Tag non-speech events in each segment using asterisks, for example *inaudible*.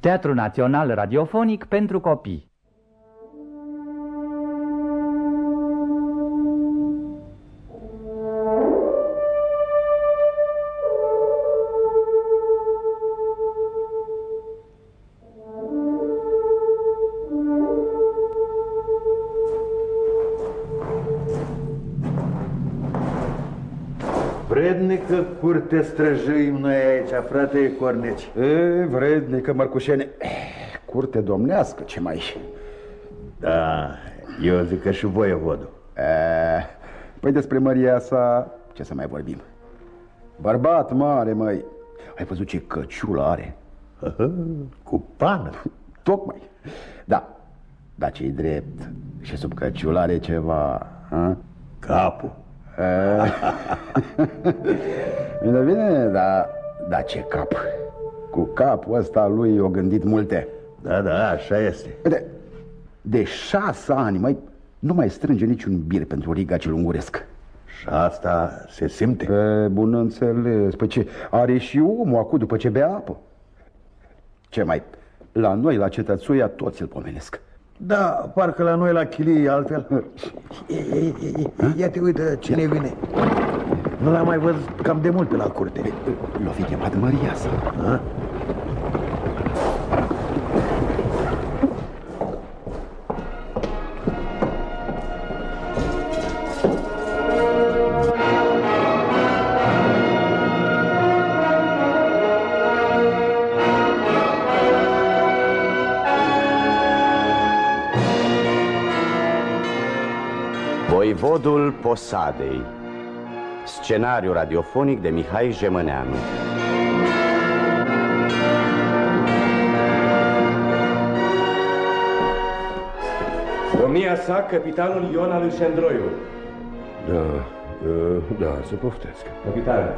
Teatru Național Radiofonic pentru Copii Vrednică curte străjuim noi aici, frate Corneci. E, vrednică, mărcușene. Curte domnească, ce mai... Da, eu zic că și voievodul. E, păi despre Maria sa, ce să mai vorbim? Bărbat mare, măi. Ai văzut ce căciulă are? Cu pană. Tocmai. Da, dar ce-i drept. Și sub căciulă are ceva... A? Capul. *laughs* Bine, bine, dar da ce cap. Cu capul ăsta lui o gândit multe. Da, da, așa este. De, de șase ani, mai nu mai strânge niciun bir pentru riga cel unguresc. Și asta se simte? Pe bun înțeles. Păi ce, are și omul acum după ce bea apă. Ce mai, la noi, la cetățuia, toți îl pomenesc. Da, parcă la noi la chilie altfel. Ia te uită cine Ia. vine. Nu l-am mai văzut cam de mult pe la curte. L-o fi chemat Maria sa. A? Voivodul Posadei. Scenariu radiofonic de Mihai Jemăneanu. Domnia sa, capitanul Ion Alexandroiu Da, da, să poftesc. Capitan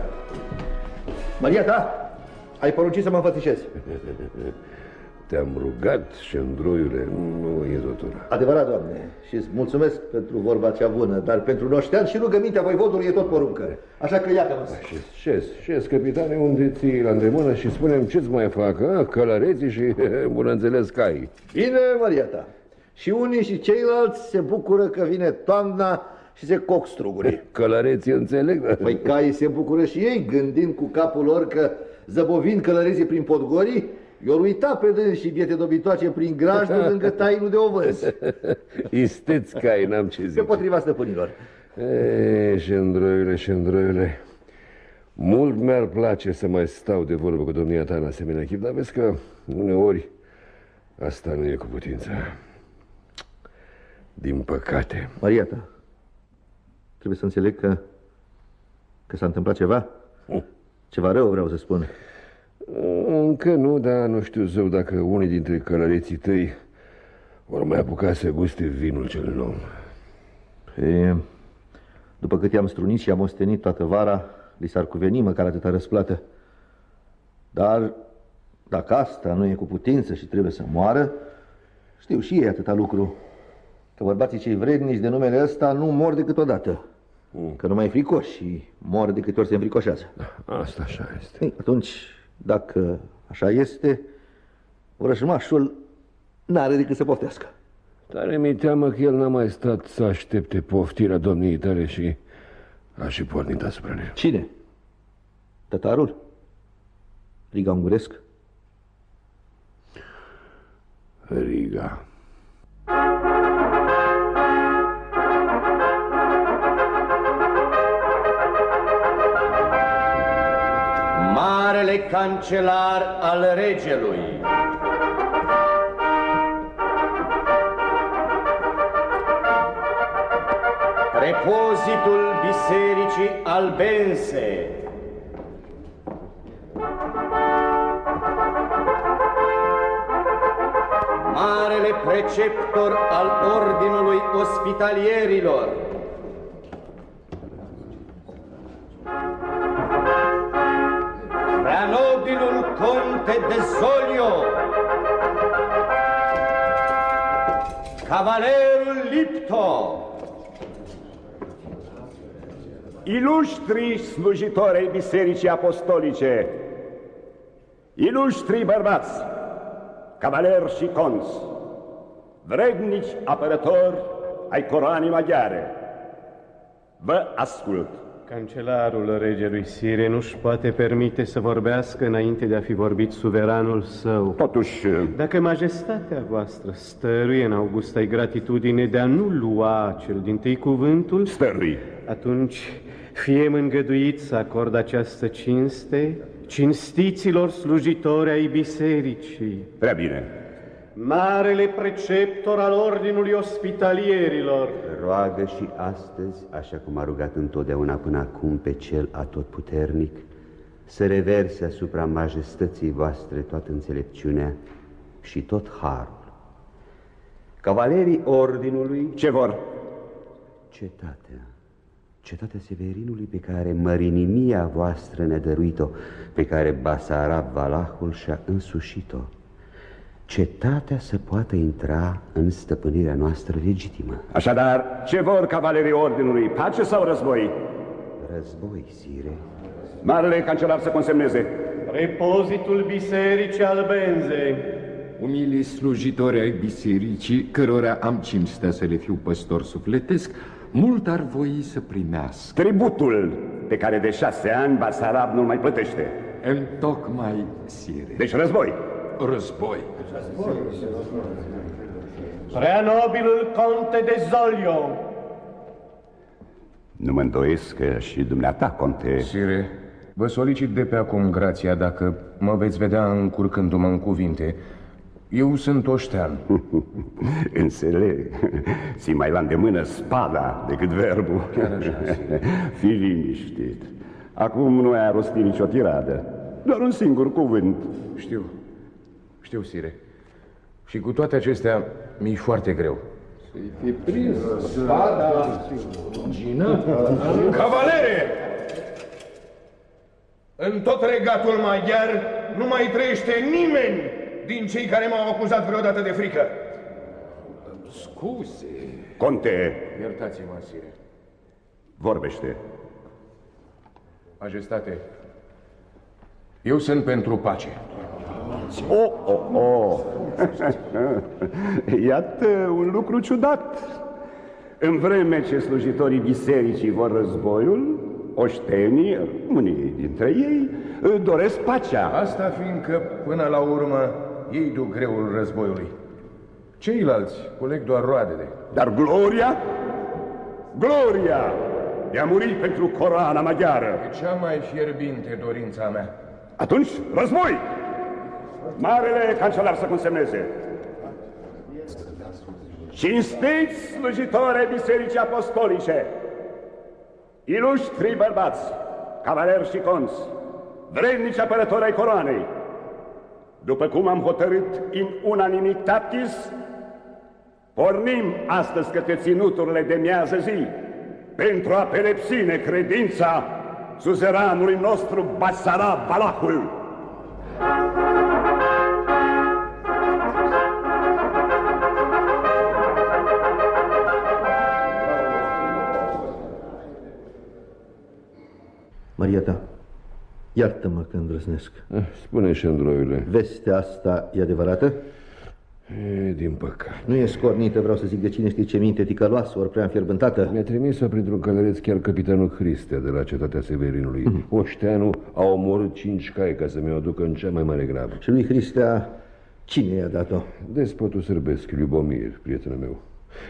Maria ta, ai poruncit să mă înfățișezi *laughs* Te-am rugat și îndroiule, nu e dotura. Adevărat, doamne, și îți mulțumesc pentru vorba cea bună, dar pentru noștean și rugămintea voivodului e tot poruncă. Așa că iată-mă. Șez, șez, șez, capitane, unde ții la îndemână și spunem ce-ți mai fac, a? călăreții și, *laughs* bună înțeles, cai. Bine, Maria ta. Și unii și ceilalți se bucură că vine toamna și se coc strugurii. *laughs* Călăreții înțeleg? Da? Păi caii se bucură și ei, gândind cu capul lor că zăbovind călăreții prin podgorii, eu uita pe dâns și biete dobitoace prin grajdul *laughs* lângă tainul de ovăz. *laughs* Isteți cai, n-am ce zice. Pe potriva stăpânilor. E, șendroiule, șendroiule. Mult mi-ar place să mai stau de vorbă cu domnia ta în asemenea chip, dar vezi că uneori asta nu e cu putință. Din păcate. Maria ta, trebuie să înțeleg că, că s-a întâmplat ceva. Hm. Ceva rău vreau să spun. Încă nu, dar nu știu zău dacă unii dintre călăreții tăi vor mai apuca să guste vinul cel nou. Pe, după cât i-am strunit și am ostenit toată vara, li s-ar cuveni măcar atâta răsplată. Dar dacă asta nu e cu putință și trebuie să moară, știu și ei atâta lucru. Că bărbații cei vrednici de numele ăsta nu mor decât odată. Mm. Că nu mai fricoși și mor de câte ori se înfricoșează. Asta așa este. Ei, atunci dacă așa este, vrăjmașul n-are decât să poftească. Tare mi teamă că el n-a mai stat să aștepte poftirea domniei tale și a și pornit asupra lui. Cine? Tătarul? Riga Unguresc? Riga. Marele cancelar al regelui. Repozitul Bisericii Albense. Marele preceptor al Ordinului Ospitalierilor. Ilustri slujitori ai Bisericii Apostolice, ilustri bărbați, cavaler și cons, vrednici apărători ai coroanei maghiare, vă ascult. Cancelarul regelui Sire nu-și poate permite să vorbească înainte de a fi vorbit suveranul său. Totuși... Dacă majestatea voastră stăruie în augusta gratitudine de a nu lua cel din tâi cuvântul... Stărui. Atunci fie îngăduit să acord această cinste cinstiților slujitori ai bisericii. Prea bine. Marele preceptor al Ordinului Ospitalierilor. Roagă și astăzi, așa cum a rugat întotdeauna până acum pe cel atotputernic, să reverse asupra majestății voastre toată înțelepciunea și tot harul. Cavalerii Ordinului... Ce vor? Cetatea. Cetatea Severinului pe care mărinimia voastră ne-a dăruit-o, pe care Basarab Valahul și-a însușit-o cetatea să poată intra în stăpânirea noastră legitimă. Așadar, ce vor cavalerii Ordinului, pace sau război? Război, sire. Marele cancelar să consemneze. Repozitul bisericii albenze. Umilii slujitori ai bisericii, cărora am cinstea să le fiu păstor sufletesc, mult ar voi să primească. Tributul pe care de șase ani Basarab nu mai plătește. În tocmai, sire. Deci război. Război. Prea nobilul conte de Zolio. Nu mă îndoiesc că și dumneata, conte... Sire, vă solicit de pe acum grația dacă mă veți vedea încurcându-mă în cuvinte. Eu sunt oștean. *laughs* Înțeleg. Ți mai la îndemână spada decât verbul. Chiar așa, *laughs* Fii liniștit. Acum nu ai rostit nicio tiradă. Doar un singur cuvânt. Știu. Știu, Sire. Și cu toate acestea, mi-e foarte greu. Să-i fi prins spada, Gina? Cavalere! În tot regatul maghiar nu mai trăiește nimeni din cei care m-au acuzat vreodată de frică. Scuze. Conte, Iertați-mă, Sire. vorbește. Majestate, eu sunt pentru pace. Oh, oh, oh. *laughs* Iată un lucru ciudat. În vreme ce slujitorii bisericii vor războiul, oștenii, unii dintre ei, doresc pacea. Asta fiindcă, până la urmă, ei duc greul războiului. Ceilalți culeg doar roadele. Dar gloria? Gloria de a muri pentru coroana maghiară. E cea mai fierbinte dorința mea. Atunci, război! Marele cancelar să consemneze. Cinstiți slujitori ai Bisericii Apostolice, ilustri bărbați, cavaleri și conți, vrednici apărători ai coroanei, după cum am hotărât în unanimitatis, pornim astăzi către ținuturile de miază zi pentru a pedepsi necredința suzeranului nostru Basarab Balahul. Maria ta, iartă-mă că îndrăznesc. Eh, Spune, Șendroiule. Vestea asta e adevărată? E, din păcate. Nu e scornită, vreau să zic de cine știe ce minte ticăloasă, ori prea înfierbântată. Mi-a trimis-o printr-un călăreț chiar capitanul Hristea de la cetatea Severinului. Mm. Oșteanu a omorât cinci cai ca să mi-o aducă în cea mai mare grabă. Și lui Hristea, cine i-a dat-o? Despotul sârbesc, Liubomir, prietenul meu.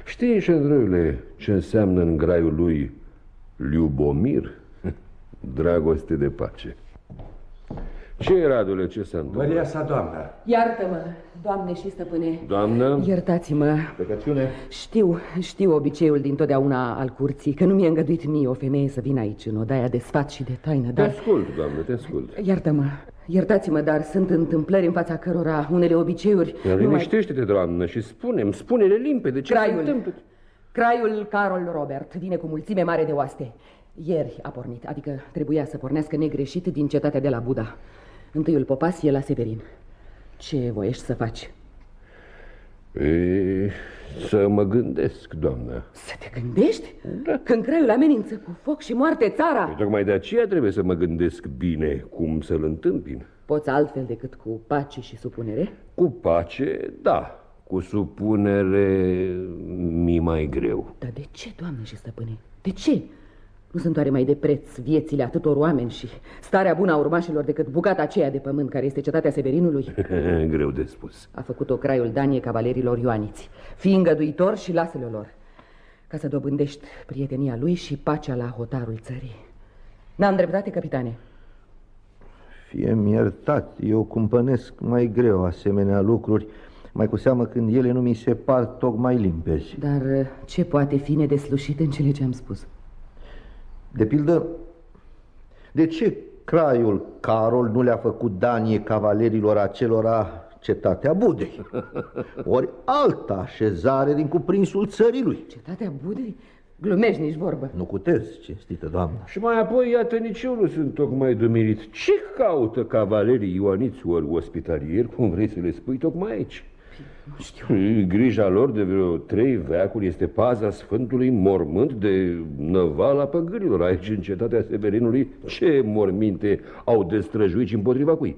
Știi, Șendroiule, ce înseamnă în graiul lui Liubomir? Dragoste de pace. Ce, Radule, ce s-a întâmplat? Maria sa, doamnă. Iartă-mă, doamne și stăpâne. Doamnă? Iertați-mă. Plecăciune? Știu, știu obiceiul din totdeauna al curții, că nu mi-e îngăduit mie o femeie să vină aici în odaia de sfat și de taină, Te dar... ascult, doamnă, te ascult. Iartă-mă, iertați-mă, dar sunt întâmplări în fața cărora unele obiceiuri... Dar liniștește-te, doamnă, și spune-mi, spune-le limpede ce Craiul. se întâmplă. Craiul Carol Robert vine cu mulțime mare de oaste. Ieri a pornit, adică trebuia să pornească negreșit din cetatea de la Buda. Întâiul popas e la Severin. Ce voiești să faci? E, să mă gândesc, doamnă. Să te gândești? Da. Când craiul amenință cu foc și moarte țara? Păi, tocmai de aceea trebuie să mă gândesc bine cum să-l întâmpin. Poți altfel decât cu pace și supunere? Cu pace, da. Cu supunere mi mai greu. Dar de ce, doamne și stăpâne? De ce? Nu sunt oare mai de preț viețile atâtor oameni și starea bună a urmașilor decât bucata aceea de pământ care este cetatea Severinului? *laughs* Greu de spus. A făcut-o craiul Danie cavalerilor ioaniți. Fii îngăduitor și lasă-le lor, ca să dobândești prietenia lui și pacea la hotarul țării. N-am dreptate, capitane? Fie-mi iertat, eu cumpănesc mai greu asemenea lucruri, mai cu seamă când ele nu mi se par tocmai limpezi. Dar ce poate fi nedeslușit în cele ce am spus? De pildă, de ce craiul Carol nu le-a făcut danie cavalerilor acelora cetatea Budei? *laughs* Ori alta așezare din cuprinsul țării lui? Cetatea Budei? Glumești nici vorbă. Nu cutez, cinstită doamnă. Și mai apoi, iată, nici eu nu sunt tocmai dumirit. Ce caută cavalerii ioaniți ori ospitalieri, cum vrei să le spui, tocmai aici? Nu știu. Grija lor de vreo trei veacuri este paza Sfântului Mormânt de năvala păgânilor. Aici, în cetatea Severinului, ce morminte au destrăjuit și împotriva cui?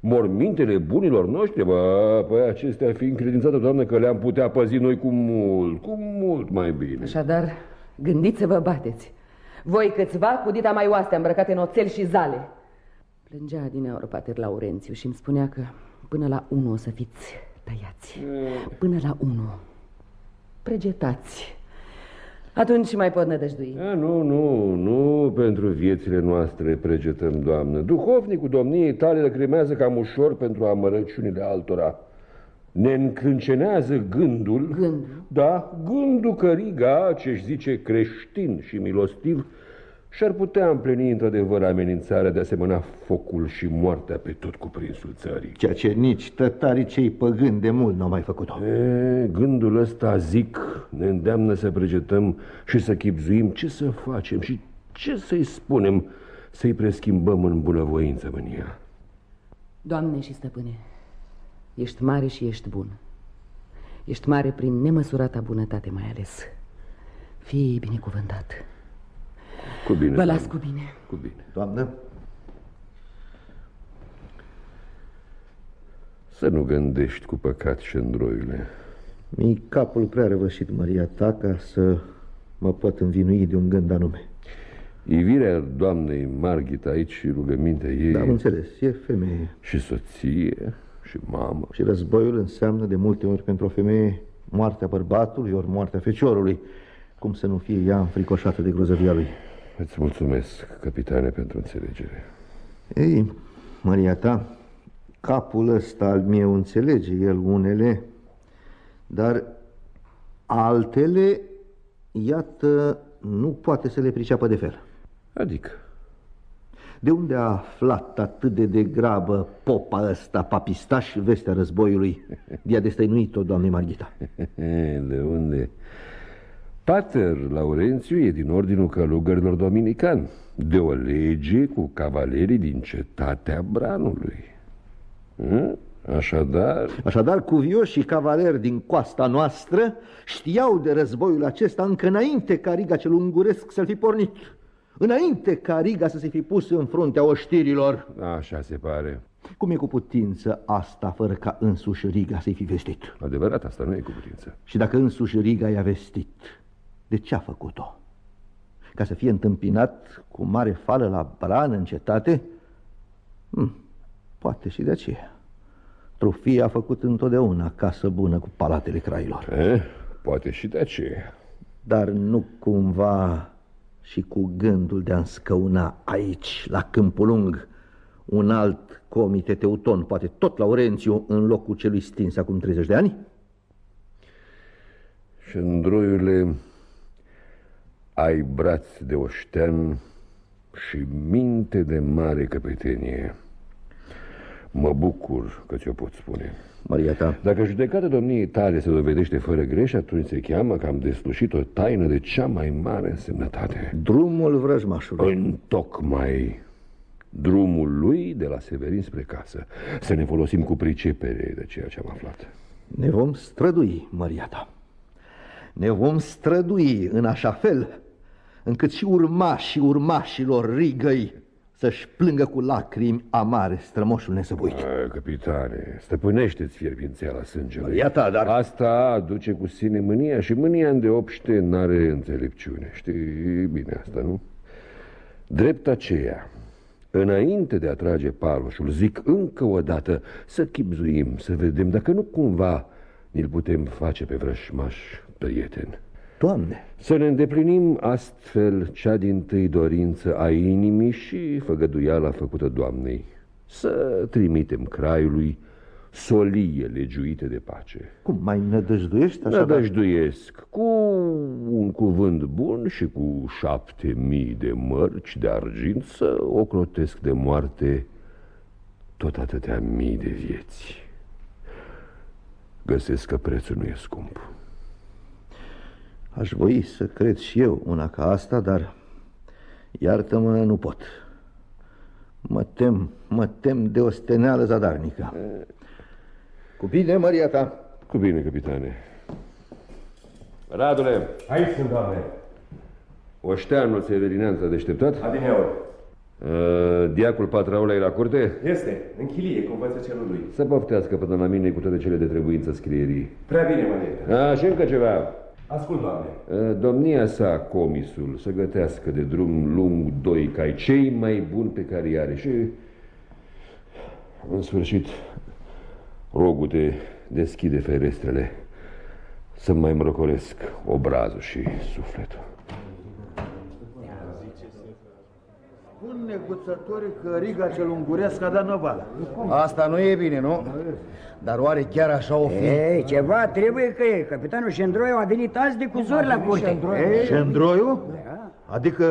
Mormintele bunilor noștri, bă, păi acestea fi încredințată, doamnă, că le-am putea păzi noi cu mult, cu mult mai bine. Așadar, gândiți să vă bateți. Voi câțiva cu dita mai oastea îmbrăcate în oțel și zale. Plângea din aur pater Laurențiu și îmi spunea că până la unu o să fiți tăiați. Până la unu. Pregetați. Atunci mai pot nădăjdui. A, nu, nu, nu pentru viețile noastre pregetăm, doamnă. Duhovnicul domniei tale lăcrimează cam ușor pentru amărăciunile altora. Ne încrâncenează gândul... Gândul? Da, gândul că Riga, ce-și zice creștin și milostiv, și-ar putea împlini într-adevăr amenințarea de asemenea focul și moartea pe tot cuprinsul țării. Ceea ce nici tătarii cei păgâni de mult n-au mai făcut-o. E, gândul ăsta, zic, ne îndeamnă să pregetăm și să chipzuim ce să facem și ce să-i spunem să-i preschimbăm în bunăvoință mânia. Doamne și stăpâne, ești mare și ești bun. Ești mare prin nemăsurata bunătate mai ales. Fii binecuvântat. Cu bine. Vă las cu bine. Cu bine. Doamnă? Să nu gândești cu păcat și îndroile. Mi capul prea răvășit, Maria ta, ca să mă pot învinui de un gând anume. Ivirea doamnei Margit aici și rugămintea ei... Da, am înțeles, e femeie. Și soție, și mamă. Și războiul înseamnă de multe ori pentru o femeie moartea bărbatului ori moartea feciorului. Cum să nu fie ea înfricoșată de grozăvia lui? Îți mulțumesc, capitane, pentru înțelegere. Ei, Maria ta, capul ăsta al meu înțelege el unele, dar altele, iată, nu poate să le priceapă de fel. Adică? De unde a aflat atât de degrabă popa ăsta, papistaș, vestea războiului? De-a destăinuit-o, doamne Marghita. *laughs* De unde? Pater Laurențiu e din ordinul călugărilor dominican, de o lege cu cavalerii din cetatea Branului. Hm? Așadar... Așadar, cuvioși și cavaleri din coasta noastră știau de războiul acesta încă înainte ca Riga cel unguresc să-l fi pornit. Înainte ca Riga să se fi pus în fruntea oștirilor. Așa se pare. Cum e cu putință asta fără ca însuși Riga să-i fi vestit? Adevărat, asta nu e cu putință. Și dacă însuși Riga i-a vestit, de ce a făcut-o? Ca să fie întâmpinat cu mare fală la bran în cetate? Hm, poate și de aceea. Trufia a făcut întotdeauna casă bună cu palatele crailor. Eh, poate și de aceea. Dar nu cumva și cu gândul de a scăuna aici, la Câmpul Lung, un alt comite teuton, poate tot Laurențiu, în locul celui stins acum 30 de ani? Și îndroiule, ai braț de oștean și minte de mare căpetenie. Mă bucur că ți-o pot spune. Maria ta. Dacă judecata domniei tale se dovedește fără greș, atunci se cheamă că am deslușit o taină de cea mai mare însemnătate. Drumul vrăjmașului. Întocmai drumul lui de la Severin spre casă. Să ne folosim cu pricepere de ceea ce am aflat. Ne vom strădui, Maria ta. Ne vom strădui în așa fel încât și urmașii urmașilor rigăi să-și plângă cu lacrimi amare strămoșul nesăbuit. A, capitane, stăpânește-ți fierbințeala sângelui. Iată, dar... Asta aduce cu sine mânia și mânia de obște n-are înțelepciune. Știi bine asta, nu? Drept aceea, înainte de a trage paloșul, zic încă o dată să chipzuim, să vedem dacă nu cumva ni-l putem face pe vrășmaș prieten. Doamne! Să ne îndeplinim astfel cea din tâi dorință a inimii și făgăduiala făcută Doamnei. Să trimitem craiului solie legiuite de pace. Cum, mai nădăjduiești așa? Nădăjduiesc cu un cuvânt bun și cu șapte mii de mărci de argint să ocrotesc de moarte tot atâtea mii de vieți. Găsesc că prețul nu e scump. Aș voi să cred și eu una ca asta, dar iartă-mă, nu pot. Mă tem, mă tem de o steneală zadarnică. Cu bine, Maria ta. Cu bine, capitane. Radule! Aici sunt, doamne. Oșteanul Severinean s-a deșteptat? Adineori. Uh, diacul Patraula e la curte? Este, în chilie, cum văd cerul lui. Să poftească până la mine cu toate cele de trebuință scrierii. Prea bine, Maria. A, și încă ceva. Ascult, doamne. Uh, Domnia sa, comisul, să gătească de drum lung doi cai cei mai buni pe care i are și, în sfârșit, rogul de deschide ferestrele să mai mrocolesc obrazul și sufletul. Spun neguțătorii că riga cel unguresc a dat năvală. Asta nu e bine, nu? Dar oare chiar așa o fi? Ei, ceva trebuie că e. Capitanul Șendroiu a venit azi de cuzori la curte. Șendroiu? Adică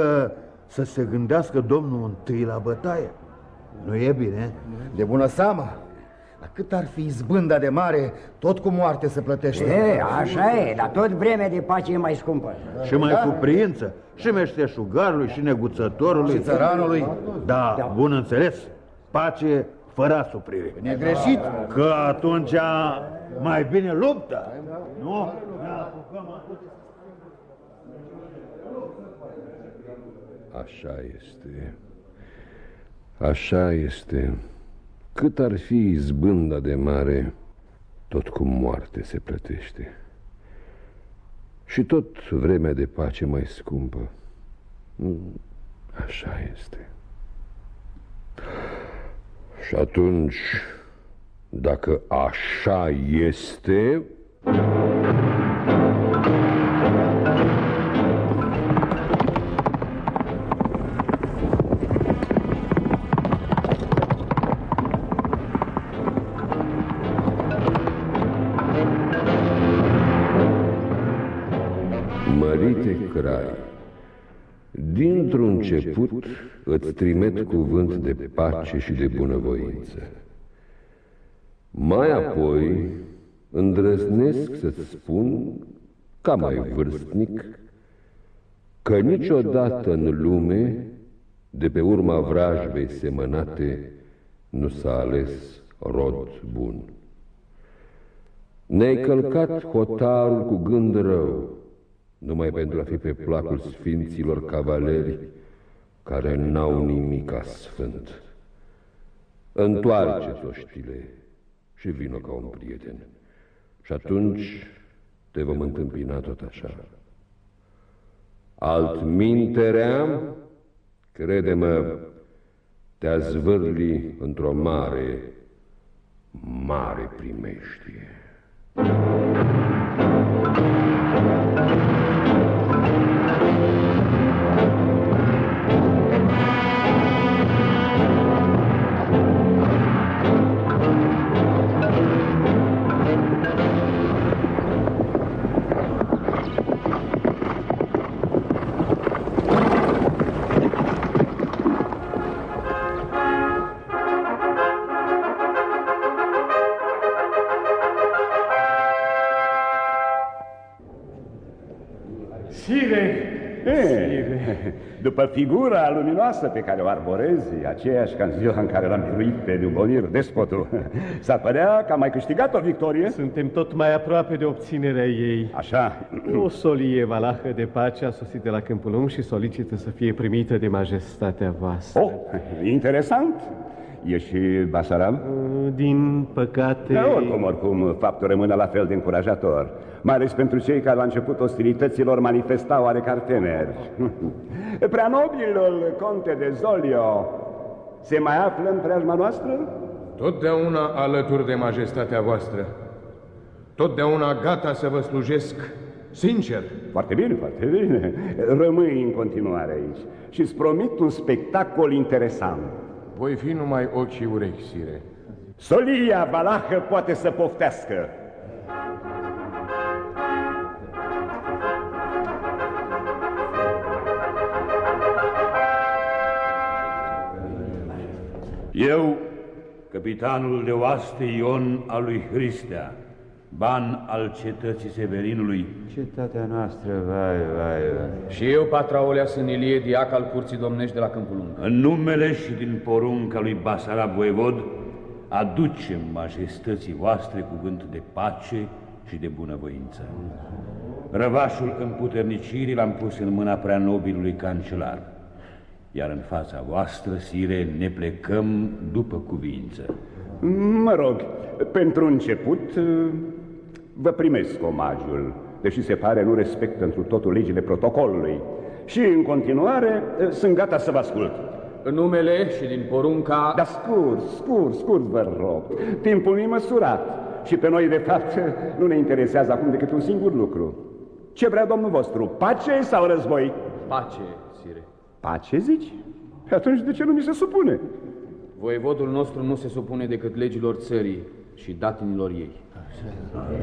să se gândească domnul întâi la bătaie. Nu e bine? De bună seamă. Dar cât ar fi izbânda de mare, tot cu moarte se plătește. E, așa e, dar tot vremea de pace e mai scumpă. Și mai cu priință. Și meșteșugarului, și neguțătorului. Și țăranului. Da, bun înțeles. Pace fără asuprire. Negreșit. Că atunci mai bine luptă. Nu? Așa este. Așa este. Cât ar fi izbânda de mare, tot cu moarte se plătește. Și tot vremea de pace mai scumpă. Așa este. Și atunci, dacă așa este... început îți trimet cuvânt de pace și de bunăvoință. Mai apoi îndrăznesc să-ți spun, ca mai vârstnic, că niciodată în lume, de pe urma vrajbei semănate, nu s-a ales rod bun. Ne-ai călcat hotarul cu gând rău, numai pentru a fi pe placul sfinților cavaleri care n-au nimic sfânt. Întoarce-ți oștile și vină ca un prieten. Și atunci te vom întâmpina tot așa. Alt minteream, crede-mă, te-a zvârli într-o mare, mare primeștie. După figura luminoasă pe care o arborezi, aceeași ca în ziua în care l-am biruit pe Lubomir, despotul, *laughs* s-ar părea că am mai câștigat o victorie? Suntem tot mai aproape de obținerea ei. Așa. O solie valahă de pace a sosit de la Câmpul Lung și solicită să fie primită de majestatea voastră. Oh, interesant. E și Basarab? Din păcate... Da, oricum, oricum, faptul rămâne la fel de încurajator. Mai ales pentru cei care la început ostilităților manifestau oarecare temeri. *laughs* Prea nobilul conte de Zolio se mai află în preajma noastră? Totdeauna alături de majestatea voastră. Totdeauna gata să vă slujesc sincer. Foarte bine, foarte bine. Rămâi în continuare aici și îți promit un spectacol interesant. Voi fi numai ochi și urechi, sire. Solia Balahă poate să poftească. Eu, capitanul de oaste Ion al lui Hristea, ban al cetății Severinului. Cetatea noastră, vai, vai, vai. Și eu, Patraolea, sunt Ilie, diac al curții domnești de la Câmpul Lung. În numele și din porunca lui Basarab Voievod, aducem majestății voastre cuvânt de pace și de bunăvoință. Răvașul împuternicirii l-am pus în mâna prea nobilului cancelar, iar în fața voastră, sire, ne plecăm după cuvință. Mă rog, pentru început, vă primesc omagiul, deși se pare nu respectă întru totul legile protocolului. Și în continuare, sunt gata să vă ascult. În numele și din porunca... Dar scurt, scurt, scurt, vă rog. Timpul e măsurat și pe noi, de fapt, *laughs* nu ne interesează acum decât un singur lucru. Ce vrea domnul vostru, pace sau război? Pace, sire. Pace, zici? Atunci de ce nu mi se supune? Voievodul nostru nu se supune decât legilor țării și datinilor ei.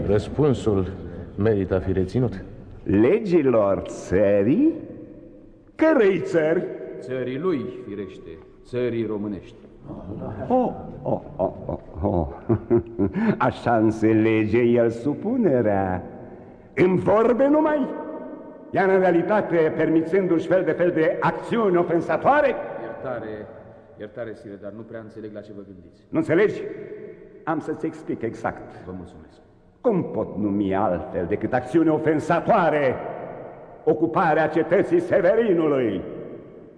Răspunsul merită a fi reținut. Legilor țării? Cărei țări? Țării lui, firește, țării românești. Oh, oh, oh, oh, oh. *laughs* Așa înțelege el supunerea. În vorbe numai? Iar în realitate permițându-și fel de fel de acțiuni ofensatoare? Iertare, iertare, sire, dar nu prea înțeleg la ce vă gândiți. Nu înțelegi? Am să-ți explic exact. Vă mulțumesc. Cum pot numi altfel decât acțiune ofensatoare ocuparea cetății Severinului?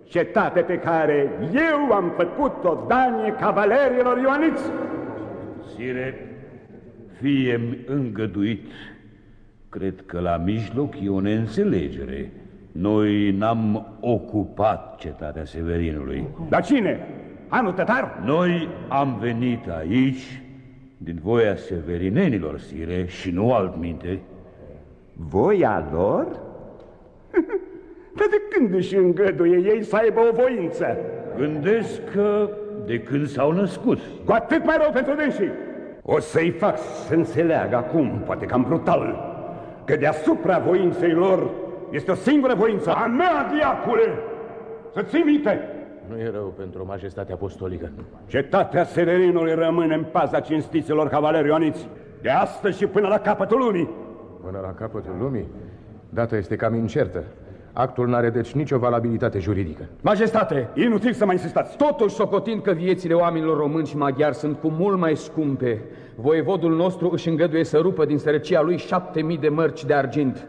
Cetate pe care eu am făcut-o danie cavalerilor ioaniți. Sire, fie îngăduit, cred că la mijloc e o neînțelegere. Noi n-am ocupat cetatea Severinului. Dar cine? Anul tătar? Noi am venit aici din voia severinenilor, sire, și nu altminte. Voia lor? *laughs* Dar de când își îngăduie ei să aibă o voință? Gândesc că de când s-au născut. Cu atât mai rău pentru dânsii. O să-i fac să înțeleagă acum, poate cam brutal, că deasupra voinței lor este o singură voință, a mea, diacule! Să ții minte! Nu e rău pentru majestatea apostolică. Cetatea Severinului rămâne în paza cinstiților cavaleri ioniți, de astăzi și până la capătul lumii. Până la capătul lumii? Data este cam incertă. Actul n-are deci nicio valabilitate juridică. Majestate! Inutil să mai insistați. Totuși, socotind că viețile oamenilor români și maghiari sunt cu mult mai scumpe, voievodul nostru își îngăduie să rupă din sărăcia lui șapte mii de mărci de argint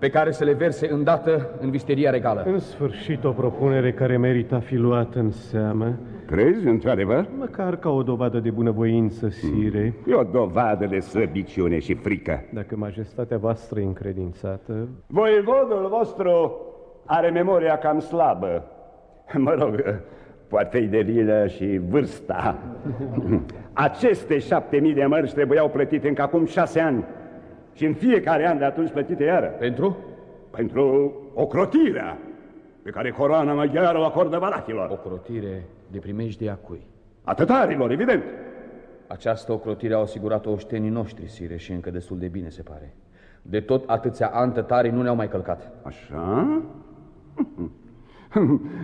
pe care să le verse îndată în visteria regală. În sfârșit, o propunere care merită a fi luată în seamă. Crezi, într-adevăr? Măcar ca o dovadă de bunăvoință, sire. E o dovadă de slăbiciune și frică. Dacă majestatea voastră e încredințată... Voievodul vostru are memoria cam slabă. Mă rog, poate-i de vină și vârsta. *laughs* Aceste șapte mii de mărci trebuiau plătite încă acum șase ani. Și în fiecare an de atunci plătite iară. Pentru? Pentru ocrotirea pe care coroana maghiară o acordă valachilor. Ocrotire de primejdea cui? A tătarilor, evident. Această ocrotire au asigurat-o oștenii noștri, sire, și încă destul de bine, se pare. De tot atâția ani tătarii nu ne-au mai călcat. Așa?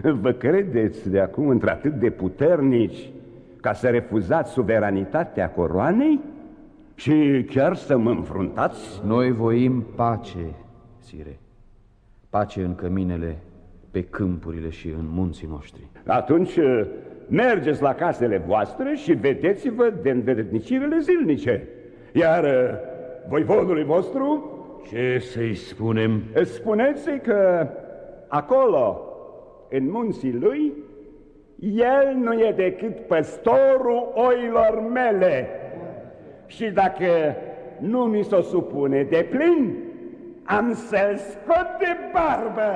*laughs* Vă credeți de acum într-atât de puternici ca să refuzați suveranitatea coroanei? Și chiar să mă înfruntați? Noi voim pace, sire. Pace în căminele pe câmpurile și în munții noștri. Atunci uh, mergeți la casele voastre și vedeți-vă de învrednicirile zilnice. Iar uh, voivodului vostru... Ce să-i spunem? Spuneți că acolo, în munții lui, el nu e decât păstorul oilor mele. Și dacă nu mi s-o supune de plin, am să-l scot de barbă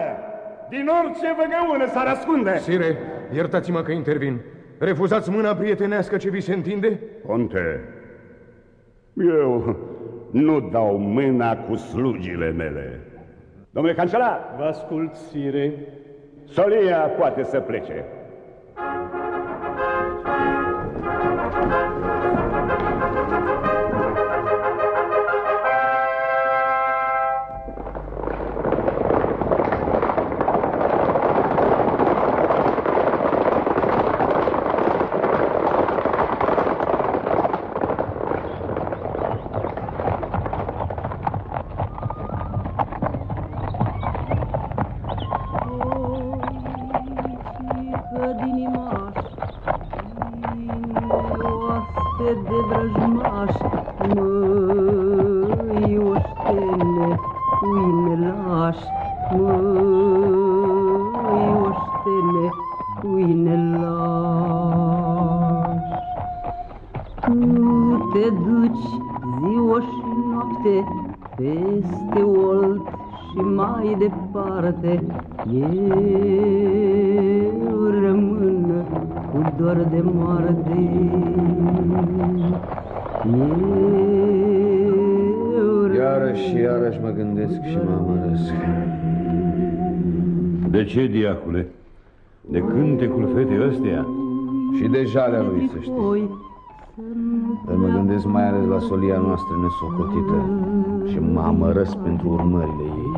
din orice văgăună s-ar ascunde. Sire, iertați-mă că intervin. Refuzați mâna prietenească ce vi se întinde? Conte, eu nu dau mâna cu slugile mele. Domnule cancelar! Vă ascult, sire. Solia poate să plece. Ce, diacule? De cântecul fetei ăsteia? Și de jalea lui, să știi Dar mă gândesc mai ales la solia noastră nesocotită Și mă amărăsc pentru urmările ei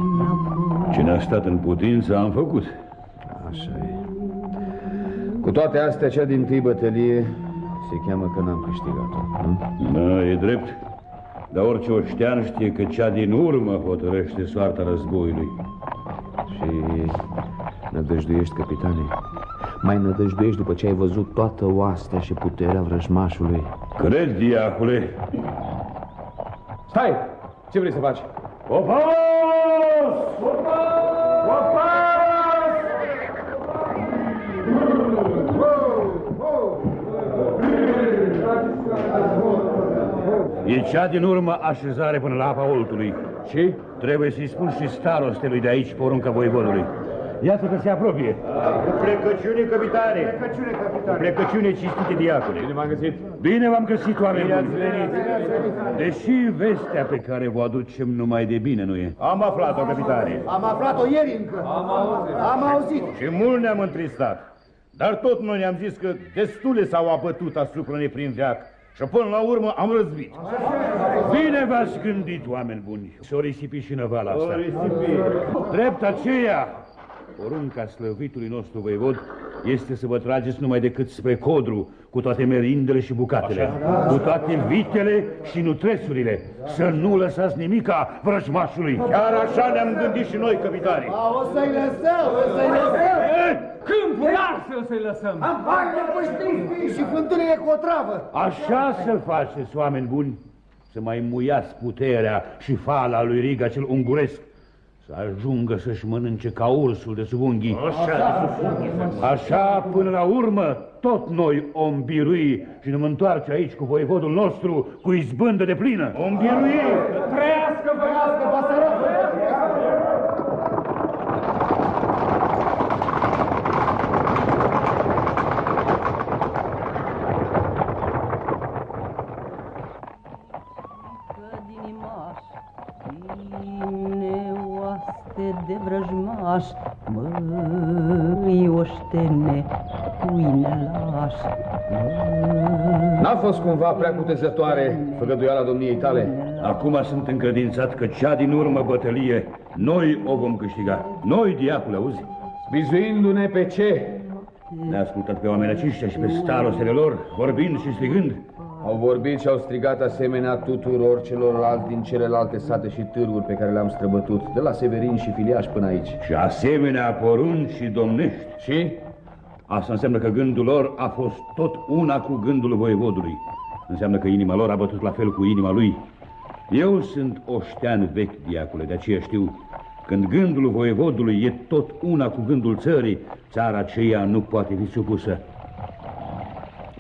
Ce ne-a stat în putință am făcut. Așa e. Cu toate astea, cea din tâi bătălie se cheamă că n-am câștigat-o, nu? Da, e drept. Dar orice oștean știe că cea din urmă hotărăște soarta războiului. Și nădăjduiești, capitane? Mai nădăjduiești după ce ai văzut toată oastea și puterea vrăjmașului? Cred, diacule. Stai! Ce vrei să faci? Opa! E cea din urmă așezare până la apa oltului. Și? Trebuie să-i spun și starostelui de aici porunca voivodului. Iată că se apropie. Cu plecăciune, capitane. Plecăciune, capitane. Plecăciune, cinstite diacone. Bine v-am găsit. Bine v-am găsit, oameni Bine ați buni. venit. Deși vestea pe care vă aducem numai de bine, nu e? Am aflat-o, capitane. Am aflat-o ieri încă. Am auzit. Am auzit. Și mult ne-am întristat. Dar tot noi ne-am zis că destule s-au apătut asupra ne prin veac. Și până la urmă am răzbit. Bine v-ați gândit, oameni buni. S-o risipi și năvala asta. S-o risipi. Drept aceea, porunca slăvitului nostru voivod este să vă trageți numai decât spre codru, cu toate merindele și bucatele, Așa. cu toate vitele și nutresurile, să nu lăsați nimica vrăjmașului. Chiar așa ne-am gândit și noi, capitane. O să-i lăsăm, o să-i lăsăm. Câmpul lasă să-i lăsăm. Am bani păștii și fântânile cu o travă. Așa să faceți, oameni buni, să mai muiați puterea și fala lui Riga cel unguresc, să ajungă să-și mănânce ca ursul de sub unghii. Așa. Așa, până la urmă, tot noi o birui și ne întoarce aici cu voivodul nostru cu izbândă de plină. O birui! Trăiască, trăiască, Basarabă! Vrăjmaș, măi oștene, cuine laș, N-a fost cumva prea cutezătoare făgăduiala domniei tale? Acum sunt încredințat că cea din urmă bătălie noi o vom câștiga. Noi, diacule, auzi? Bizuindu-ne pe ce? Ne-a ascultat pe oamenii aceștia și pe starostele lor, vorbind și strigând. Au vorbit și au strigat asemenea tuturor celorlalți din celelalte sate și târguri pe care le-am străbătut, de la Severin și Filiaș până aici. Și asemenea porunci și domnești. Și? Asta înseamnă că gândul lor a fost tot una cu gândul voievodului. Înseamnă că inima lor a bătut la fel cu inima lui. Eu sunt oștean vechi, diacule, de aceea știu când gândul voievodului e tot una cu gândul țării, țara aceea nu poate fi supusă.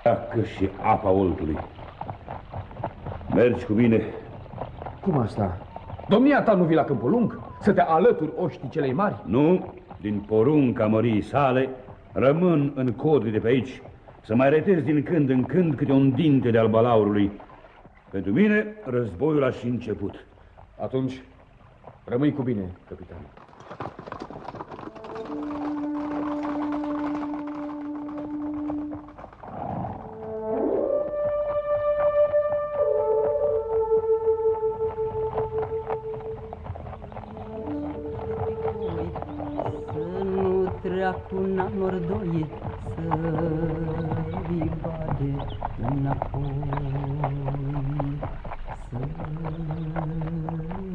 Dacă și apa oltului. Mergi cu mine. Cum asta? Domnia ta nu vii la Câmpul Lung? Să te alături oștii celei mari? Nu, din porunca mării sale, rămân în codri de pe aici, să mai retez din când în când câte un dinte de al balaurului. Pentru mine, războiul a și început. Atunci, rămâi cu bine, capitan. Treacă un an ori doi Să vii bade înapoi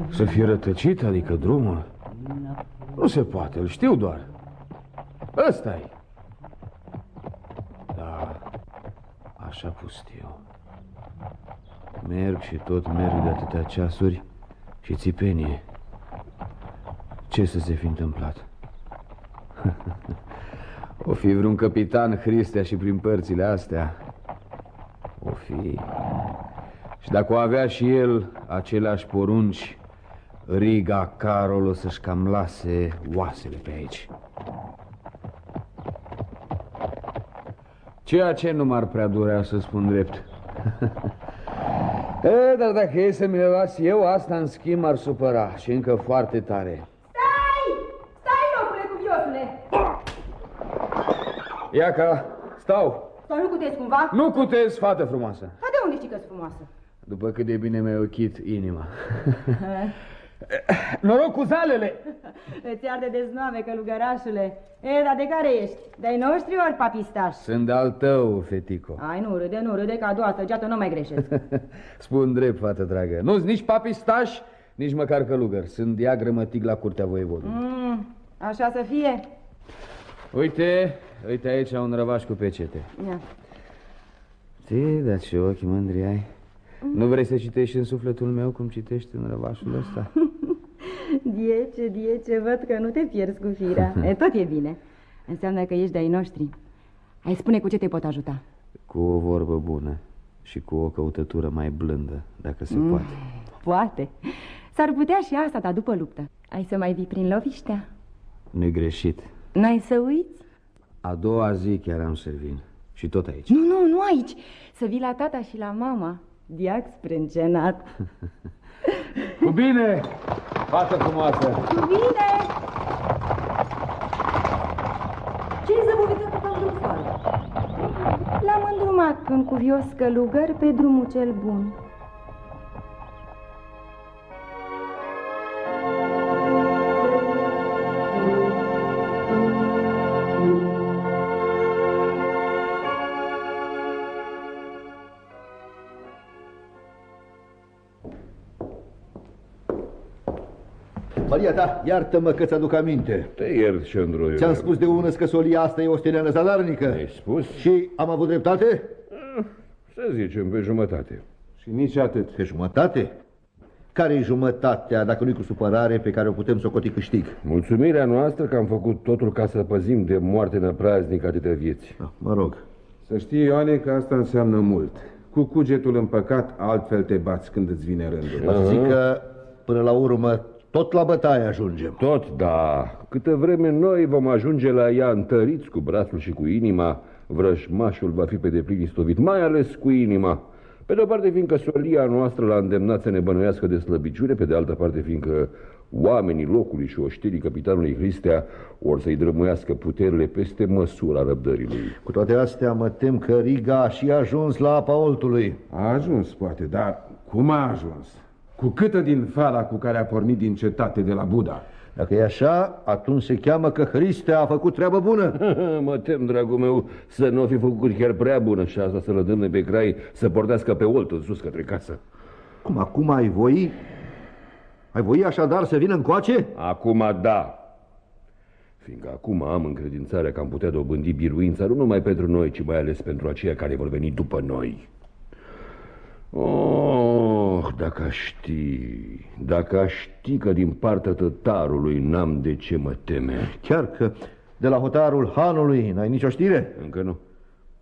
Să fie rătăcit, adică drumul? Nu se poate, îl știu doar. ăsta e. Da, așa pustiu. Merg și tot merg de atâtea ceasuri și țipenie. Ce să se fi întâmplat? *laughs* o fi vreun capitan Hristea și prin părțile astea. O fi. Și dacă o avea și el aceleași porunci, Riga Carol o să-și cam lase oasele pe aici. Ceea ce nu m-ar prea durea să spun drept. *laughs* e, dar dacă e să mi le las eu, asta în schimb ar supăra și încă foarte tare. Stai! Stai, locule, cuviosule! Iaca, stau. Sau nu cutezi cumva? Nu cutez, fată frumoasă. Dar de unde știi că-s frumoasă? După cât de bine mi-ai ochit inima. *laughs* Noroc cu zalele! *laughs* Îți arde de znoame, călugărașule. E, dar de care ești? De-ai noștri ori papistaș? Sunt de al tău, fetico. Ai, nu râde, nu râde, că a doua săgeată nu mai greșesc. *laughs* Spun drept, fată dragă. Nu-s nici papistaș, nici măcar călugăr. Sunt diagră mătig la curtea voievodului. Mm, așa să fie. Uite, uite aici un răvaș cu pecete. Ia. Ți, dar ce ochi mândri ai. Nu vrei să citești în sufletul meu cum citești în răvașul ăsta? *laughs* Diece, diece, văd că nu te pierzi cu firea. *laughs* E, tot e bine. Înseamnă că ești de-ai noștri. Ai spune cu ce te pot ajuta. Cu o vorbă bună și cu o căutătură mai blândă, dacă se Mm. poate. Poate. S-ar putea și asta, dar după luptă. Ai să mai vii prin loviștea? Nu-i greșit. N-ai să uiți? A doua zi chiar am să vin. Și tot aici. Nu, nu, nu aici. Să vii la tata și la mama. Diac sprâncenat. *laughs* Cu bine, fată frumoasă! Cu bine! Ce-i zăbovită cu drum soară? L-am îndrumat un cuvios călugăr pe drumul cel bun. Maria ta, iartă-mă că ți-aduc aminte. Te iert, Șandroiu. Ți-am spus de ună că solia asta e o steneană zadarnică. Ai spus? Și am avut dreptate? Să zicem, pe jumătate. Și nici atât. Pe jumătate? Care e jumătatea, dacă nu-i cu supărare, pe care o putem socoti câștig? Mulțumirea noastră că am făcut totul ca să păzim de moarte năpraznic atâtea vieți. Ah, mă rog. Să știi, Ioane, că asta înseamnă mult. Cu cugetul împăcat, altfel te bați când îți vine rândul. Să zic că, până la urmă, tot la bătaie ajungem. Tot, da. Câte vreme noi vom ajunge la ea întăriți cu brațul și cu inima, vrăjmașul va fi pe deplin istovit, mai ales cu inima. Pe de o parte, fiindcă solia noastră l-a îndemnat să ne bănuiască de slăbiciune, pe de altă parte, fiindcă oamenii locului și oștirii capitanului Hristea or să-i drămuiască puterile peste măsura răbdării lui. Cu toate astea, mă tem că Riga a și ajuns la apa oltului. A ajuns, poate, dar cum a ajuns? Cu câtă din fala cu care a pornit din cetate de la Buda? Dacă e așa, atunci se cheamă că Hriste a făcut treabă bună. *laughs* mă tem, dragul meu, să nu fi făcut chiar prea bună și asta să lădâmne pe crai să portească pe olt în sus către casă. Cum acum ai voi? Ai voi așadar să vină încoace? Acum da. Fiindcă acum am încredințarea că am putea dobândi biruința nu numai pentru noi, ci mai ales pentru aceia care vor veni după noi. Oh, dacă aș ști, dacă aș ști că din partea tătarului n-am de ce mă teme. Chiar că de la hotarul hanului n-ai nicio știre? Încă nu.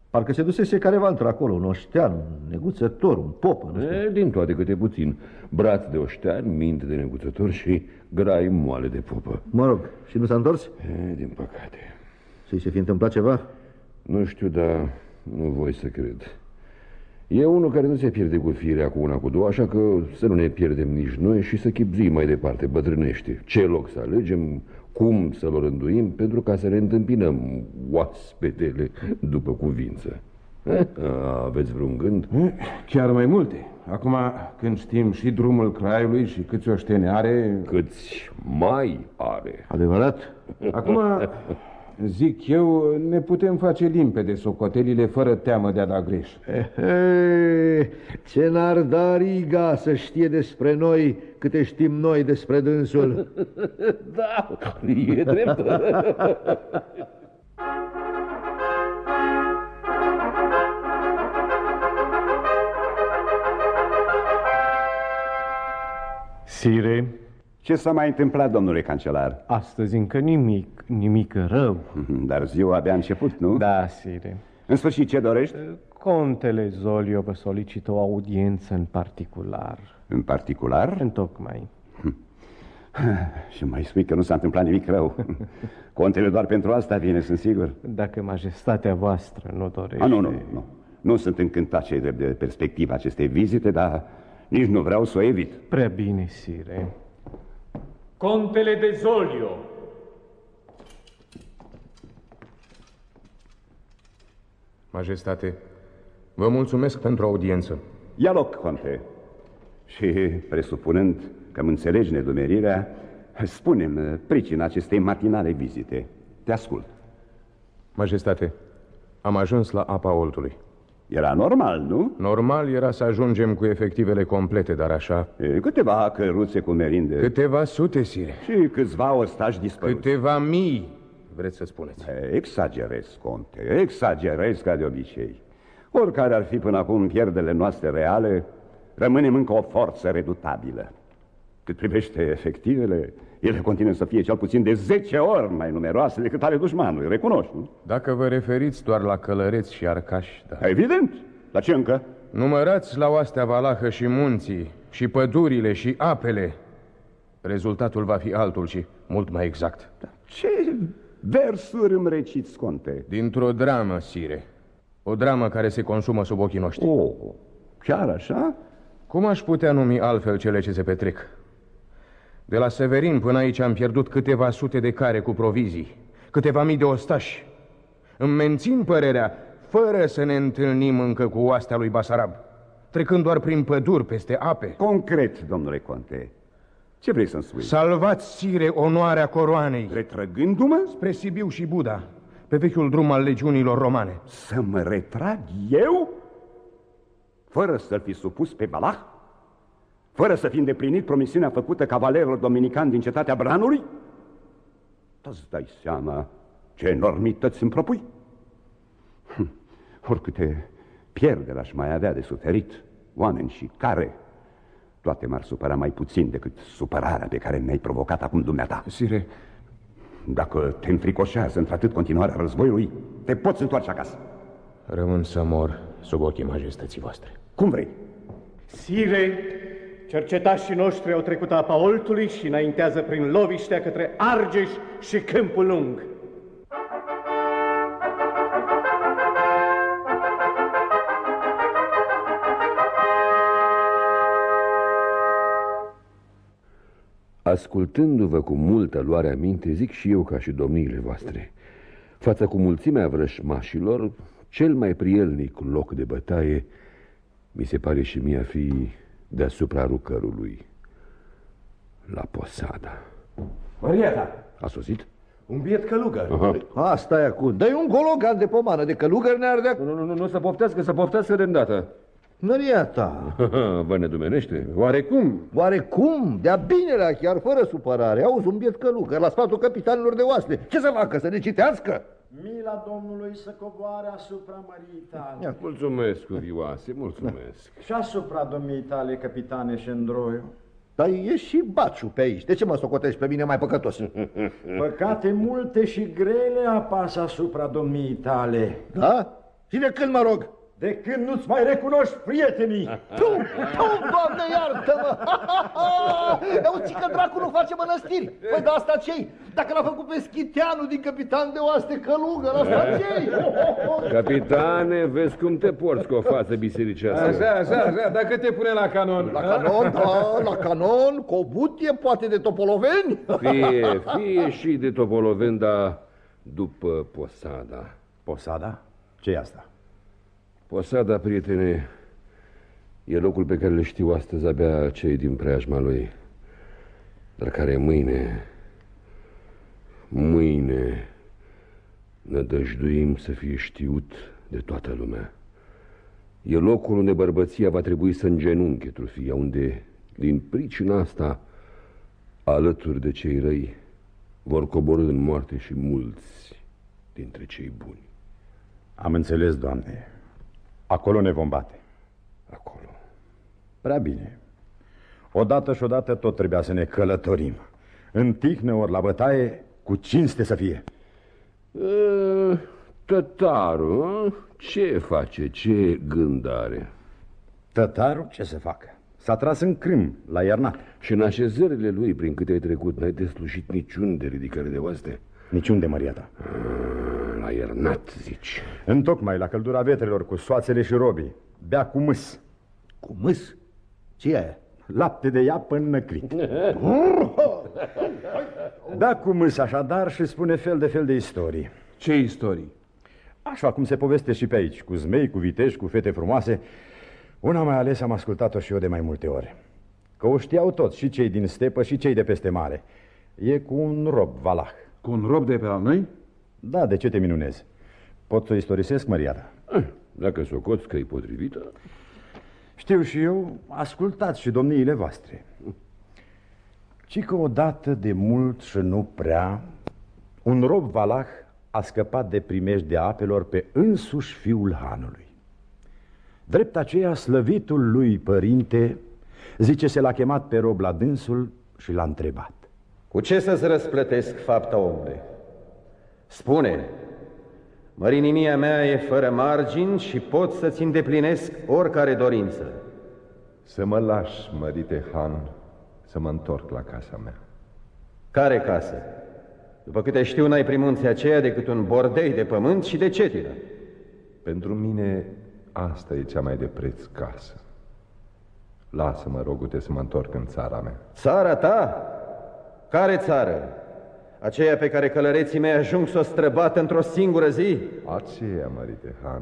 Parcă se dusese careva într-acolo, un oștean, un neguțător, un popă, nu știu. E, din toate câte puțin. Braț de oștean, minte de neguțător și grai moale de popă. Mă rog, și nu s-a întors? E, din păcate. Să-i se fi întâmplat ceva? Nu știu, dar nu voi să cred. E unul care nu se pierde cu firea cu una cu două, așa că să nu ne pierdem nici noi și să chipzuim mai departe, bătrânește. Ce loc să alegem, cum să-l rânduim, pentru ca să ne întâmpinăm oaspetele după cuvință. Eh? *laughs* Aveți vreun gând? Chiar mai multe. Acum, când știm și drumul craiului și câți oșteni are... Câți mai are. Adevărat? *laughs* Acum, zic eu, ne putem face limpede socotelile fără teamă de a da greș. Ehe, ce n-ar da Riga să știe despre noi câte știm noi despre dânsul. *laughs* da, e drept. Sire, Ce s-a mai întâmplat, domnule cancelar? astăzi încă nimic, nimic rău. Dar ziua abia a început, nu? Da, Sire. În sfârșit, ce dorești? Contele Zolio vă solicită o audiență în particular. În particular? Întocmai. Și mai spui că nu s-a întâmplat nimic rău. Contele doar pentru asta vine, sunt sigur. Dacă majestatea voastră nu dorește... A, nu, nu, nu. Nu sunt încântat ce drept de perspectiva acestei vizite, dar nici nu vreau să o evit. Prea bine, Sire. Contele de Zolio. Majestate, vă mulțumesc pentru audiență. Ia loc, conte. Și presupunând că îmi înțelegi nedumerirea, spunem pricina acestei matinale vizite. Te ascult. Majestate, am ajuns la apa Oltului. Era normal, nu? Normal era să ajungem cu efectivele complete, dar așa... E, câteva căruțe cu merinde. Câteva sute, sire. Și câțiva ostași dispăruți. Câteva mii, vreți să spuneți. E, exagerez, conte, exagerez ca de obicei. Oricare ar fi până acum pierdele noastre reale, rămânem încă o forță redutabilă. Cât privește efectivele, ele continuă să fie cel puțin de 10 ori mai numeroase decât ale dușmanului, recunoști, nu? Dacă vă referiți doar la călăreți și arcași, da. Evident. La ce încă? Numărați la oastea valahă și munții, și pădurile, și apele. Rezultatul va fi altul și mult mai exact. Da. Ce versuri îmi reciți, conte? Dintr-o dramă, sire. O dramă care se consumă sub ochii noștri. Oh, chiar așa? Cum aș putea numi altfel cele ce se petrec? De la Severin până aici am pierdut câteva sute de care cu provizii, câteva mii de ostași. Îmi mențin părerea, fără să ne întâlnim încă cu oastea lui Basarab, trecând doar prin păduri, peste ape. Concret, domnule conte, ce vrei să-mi spui? Salvați, sire, onoarea coroanei. Retrăgându-mă? Spre Sibiu și Buda, pe vechiul drum al legiunilor romane. Să mă retrag eu? Fără să-l fi supus pe Balah? Fără să fi îndeplinit promisiunea făcută cavalerilor dominicani din cetatea Branului? Tu-ți dai seama ce enormități îmi propui? Hm, oricâte pierderi aș mai avea de suferit, oameni și care, toate m-ar supăra mai puțin decât supărarea pe care mi-ai provocat acum dumneata. Sire, Dacă te înfricoșează într-atât continuarea războiului, te poți întoarce acasă. rămân să mor sub ochii majestății voastre. Cum vrei. Sire, cercetașii noștri au trecut apa Oltului și înaintează prin loviștea către Argeș și Câmpul Lung. Ascultându-vă cu multă luare aminte, zic și eu ca și domniile voastre, față cu mulțimea vrășmașilor, cel mai prielnic loc de bătaie mi se pare și mie a fi deasupra rucărului, la posada. Marieta! A sosit? Un biet călugăr. Aha. Asta e acum. Dă-i un gologan de pomană de călugăr ne ardea. Nu, nu, nu, nu să poftească, să poftească de îndată. Măria ta. Vă nedumenește? Oarecum? Oarecum? De-a binelea, chiar fără supărare. Auzi un biet călugăr la sfatul capitanilor de oasle. Ce să facă, să ne citească? Mila Domnului să coboare asupra măriei tale. Mulțumesc, curioase, mulțumesc. Și asupra domniei tale, capitane Șendroiu. Dar e și baciu pe aici. De ce mă socotești pe mine mai păcătos? *laughs* Păcate multe și grele apasă asupra domniei tale. Da? Și de când mă rog? De când nu-ți mai recunoști prietenii? *laughs* Tu, tu, doamne, iartă-mă! *laughs* Auzi că dracu nu face mănăstiri. Păi de asta ce Dacă l-a făcut pe Schiteanu din capitan de oaste călugăr, asta *laughs* ce Capitane, vezi cum te porți cu o față bisericească. Așa, așa, așa, dacă te pune la canon. La canon, da, la canon, cu o butie, poate de topoloveni. Fie, fie și de topoloveni, dar după posada. Posada? ce e asta? Posada, prietene, e locul pe care le știu astăzi abia cei din preajma lui, dar care mâine, mâine, nădăjduim să fie știut de toată lumea. E locul unde bărbăția va trebui să îngenunche trufia, unde, din pricina asta, alături de cei răi, vor coborâ în moarte și mulți dintre cei buni. Am înțeles, Doamne. Acolo ne vom bate. Acolo. Prea bine. Odată și odată tot trebuia să ne călătorim. În tihnă ori la bătaie, cu cinste să fie. E, tătarul, ce face, ce gând are? Tătarul ce să facă? S-a tras în crâm, la iernat. Și în așezările lui, prin câte ai trecut, n-ai deslușit niciun de ridicare de oaste? Niciun de măria ta. La iernat, zici. Întocmai la căldura vetrelor, cu soațele și robii. Bea cu mâs. Cu mâs? Ce e Lapte de ea până năcrit. Bea *laughs* cu mâs așadar și spune fel de fel de istorii. Ce istorii? Așa cum se povestește și pe aici, cu zmei, cu vitești, cu fete frumoase. Una mai ales am ascultat-o și eu de mai multe ori. Că o știau toți, și cei din stepă și cei de peste mare. E cu un rob valah. Cu un rob de pe la noi? Da, de ce te minunezi? Pot să o istorisesc, Maria ta? Eh, dacă socoți că e potrivită... Știu și eu, ascultați și domniile voastre. Ci că odată de mult și nu prea, un rob valah a scăpat de primești de apelor pe însuși fiul hanului. Drept aceea, slăvitul lui părinte, zice, se l-a chemat pe rob la dânsul și l-a întrebat. Cu ce să-ți răsplătesc fapta omule? Spune, mărinimia mea e fără margini și pot să-ți îndeplinesc oricare dorință. Să mă lași, mărite Han, să mă întorc la casa mea. Care casă? După câte știu, n-ai primunția aceea decât un bordei de pământ și de cetină. Pentru mine asta e cea mai de preț casă. Lasă-mă, rogute, să mă întorc în țara mea. Țara ta? Care țară? Aceea pe care călăreții mei ajung să o străbată într-o singură zi? Aceea, mărite Han,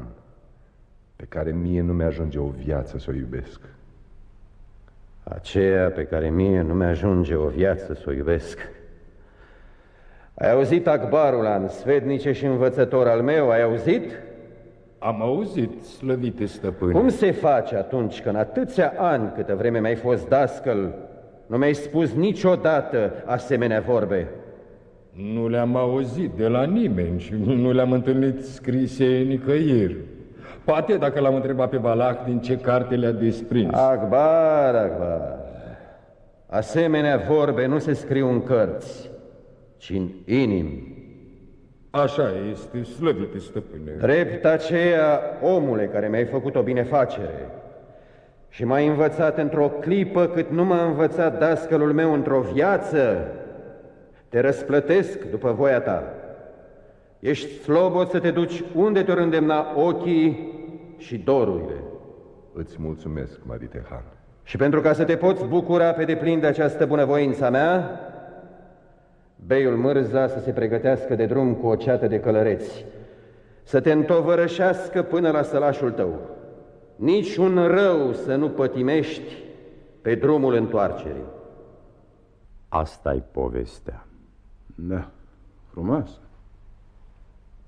pe care mie nu mi-ajunge o viață să o iubesc. Aceea pe care mie nu mi-ajunge o viață să o iubesc. Ai auzit Akbarulan, sfednice și învățător al meu, ai auzit? Am auzit, slăvite stăpâni. Cum se face atunci când atâția ani câtă vreme mi-ai fost dascăl, nu mi-ai spus niciodată asemenea vorbe? Nu le-am auzit de la nimeni și nu le-am întâlnit scrise nicăieri. Poate dacă l-am întrebat pe Balac din ce carte le-a desprins. Akbar, Akbar. Asemenea vorbe nu se scriu în cărți, ci în inimi. Așa este, slăvite stăpâne. Drept aceea, omule care mi-ai făcut o binefacere și m-ai învățat într-o clipă cât nu m-a învățat dascălul meu într-o viață, te răsplătesc după voia ta. Ești slobot să te duci unde te-or îndemna ochii și dorurile. Îți mulțumesc, Marite Han. Și pentru ca să te poți bucura pe deplin de această bunăvoință mea, Beiul Mârza să se pregătească de drum cu o ceată de călăreți, să te întovărășească până la sălașul tău. Nici un rău să nu pătimești pe drumul întoarcerii. asta e povestea. Da, frumoasă.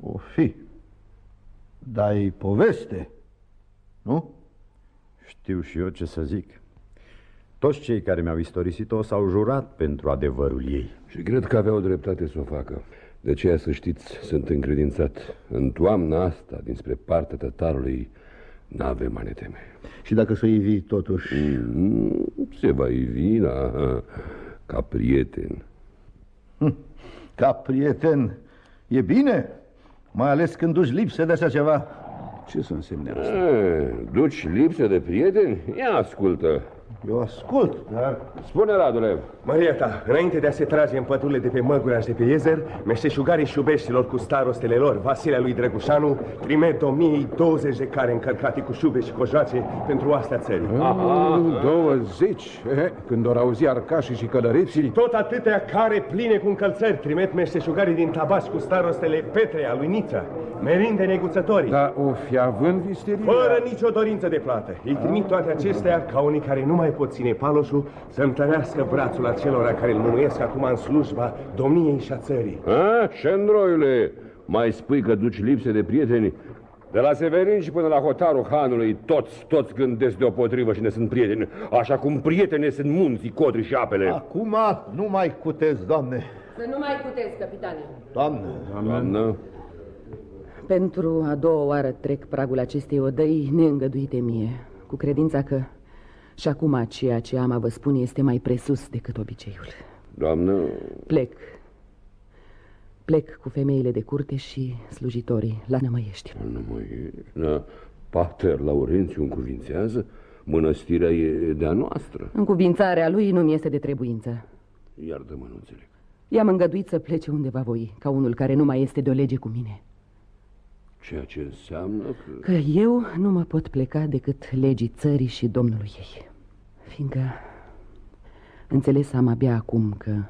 O fi. Dar poveste, nu? Știu și eu ce să zic. Toți cei care mi-au istorisit-o s-au jurat pentru adevărul ei. Și cred că aveau dreptate să o facă. De aceea, să știți, sunt încredințat. În toamna asta, dinspre partea tătarului, n-avem mai ne teme. Și dacă s-o ivi, totuși... Mm, se va ivi, la, ca prieten. Hm, ca prieten e bine, mai ales când duci lipsă de așa ceva. Ce să însemne asta? E, duci lipsă de prieteni? Ia ascultă. Eu ascult, dar... Spune, Radulev. Maria ta, înainte de a se trage în păturile de pe Măgura și de pe Iezer, meșteșugarii șubeștilor cu starostele lor, Vasilea lui Drăgușanu, trimet domniei 20 de care încărcate cu șube și cojoace pentru astea țării. Aha, 20? Eh, când ori auzi arcașii și călăreții... Tot atâtea care pline cu încălțări trimet meșteșugarii din Tabaș cu starostele Petrea lui Nița, merinde neguțătorii. Da, o fi având visterie... Fără nicio dorință de plată. Îi trimit toate acestea ca unii care nu mai pot ține paloșul să întărească brațul acelora care îl mânuiesc acum în slujba domniei și a țării. A, șendroiule, mai spui că duci lipse de prieteni? De la Severin și până la hotarul hanului, toți, toți gândesc deopotrivă și ne sunt prieteni, așa cum prietene sunt munții, codri și apele. Acum nu mai cutezi, doamne. Să nu mai cutezi, capitane. Doamne. Doamnă. Pentru a doua oară trec pragul acestei odăi neîngăduite mie, cu credința că și acum ceea ce am a vă spune este mai presus decât obiceiul. Doamnă... Plec. Plec cu femeile de curte și slujitorii la Nămăiești. Nămăiești? Da. Pater Laurențiu încuvințează? Mănăstirea e de-a noastră. Încuvințarea lui nu mi este de trebuință. Iartă-mă, nu înțeleg. I-am îngăduit să plece unde va voi, ca unul care nu mai este de o lege cu mine. Ceea ce înseamnă că... Că eu nu mă pot pleca decât legii țării și domnului ei. Fiindcă înțeles am abia acum că